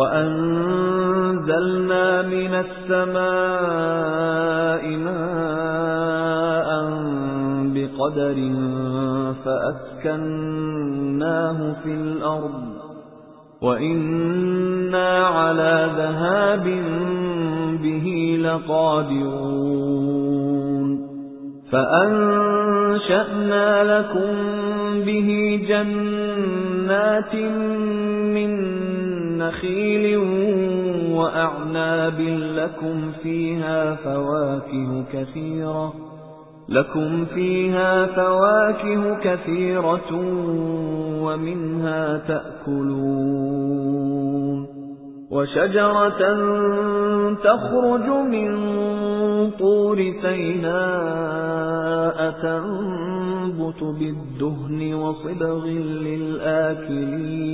وَأَنزَلْنَا مِنَ السَّمَاءِ مَاءً بِقَدَرٍ فَأَسْكَنَّاهُ فِي الْأَرْضِ وَإِنَّا عَلَى ذَهَابٍ بِهِ لَقَادِرُونَ فَأَنشَأْنَا لَكُم بِهِ جَنَّاتٍ مِّن نَّخِيلٍ وَأَعْنَابٍ لَّكُمْ فِيهَا فَوَاكِهُ كَثِيرَةٌ لَكُمْ فِيهَا فَوَاكِهُ كَثِيرَةٌ وَمِنْهَا تَأْكُلُونَ وَشَجَرَةً تَخْرُجُ مِنْ طُورِ سَيْنَاءَ تَنبُتُ بِالدُّهْنِ وَصِبْغٍ لِلْآكِلِينَ